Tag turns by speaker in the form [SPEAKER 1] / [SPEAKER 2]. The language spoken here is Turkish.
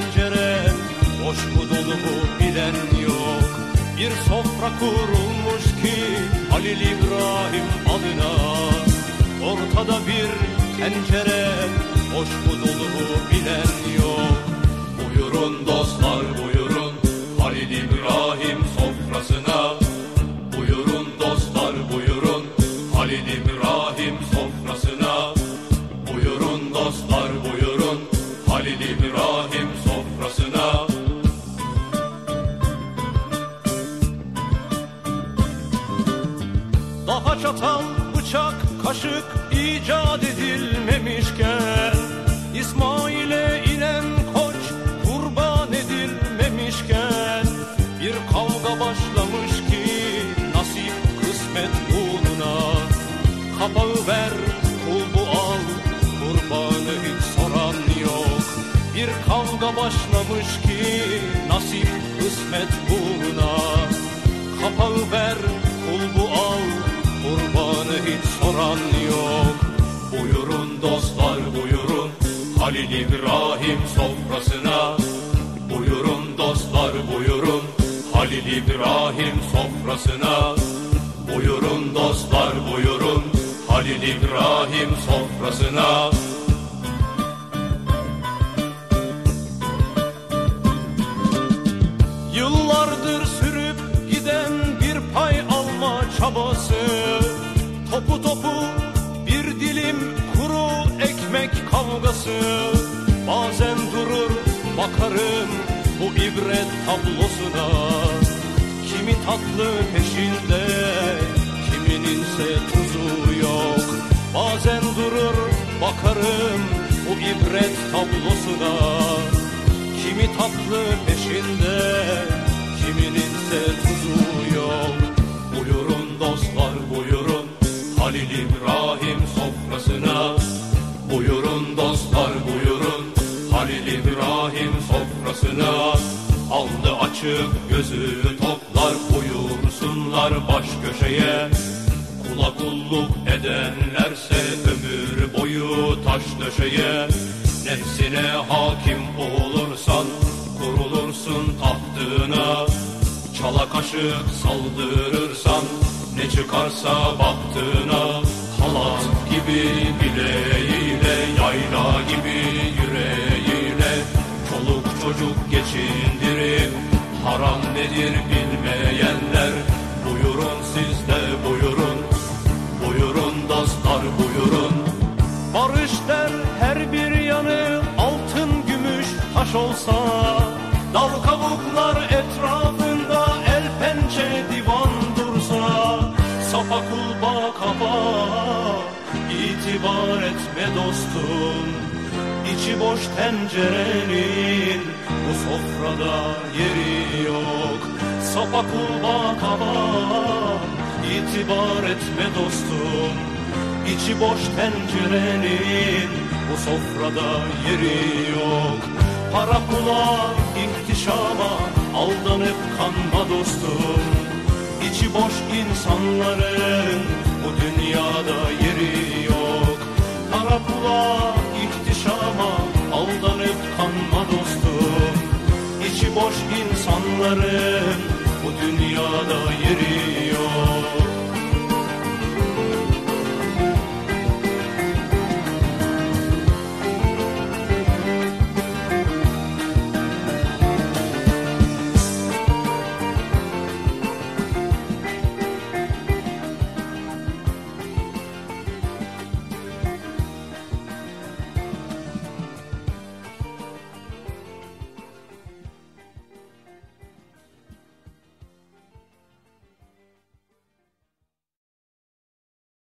[SPEAKER 1] tencere Boş mu dolu mu bilen yok. Bir sofra kurulmuş ki Halil İbrahim adına. Ortada bir tencere Boş mu dolu mu bilen yok Çatal, bıçak, kaşık icat edilmemişken İsmail'e inen koç kurban edilmemişken Bir kavga başlamış ki nasip kısmet uğruna Kapağı ver, kulbu al, kurbanı hiç soran yok. Bir kavga başlamış ki nasip kısmet uğruna Halil İbrahim sofrasına. Buyurun dostlar buyurun, Halil İbrahim sofrasına. Buyurun dostlar buyurun, Halil İbrahim sofrasına. Yıllardır sürüp giden bir pay alma çabası Topu topu bir dilim kuru ekmek kavgası bu ibret tablosuna. Kimi tatlı peşinde kimininse tuzu yok. Bazen durur bakarım bu ibret tablosuna. Kimi tatlı peşinde, kimininse tuzu sofrasına. Aldı açık gözü toplar buyursunlar baş köşeye. Kula kulluk edenlerse ömür boyu taş döşeye Nefsine hakim olursan kurulursun tahtına Çala kaşık saldırırsan ne çıkarsa baktığına Halat gibi bileğiyle yayla gibi nedir bilmeyenler? Buyurun siz de buyurun. Buyurun dostlar buyurun. Barış der her bir yanı altın gümüş taş olsa Dal kabuklar etrafında el pençe divan dursa Sapa kulba kaba itibar etme dostum İçi boş tencerenin bu sofrada yeri yok. Sapa kulba kaba itibar etme dostum. İçi boş tencerenin bu sofrada yeri yok. Para pula ihtişama aldanıp kanma dostum. İçi boş insanların bu dünyada yeri yok. Para pula aldanıp kanma dostum İçi boş insanların bu dünyada yeri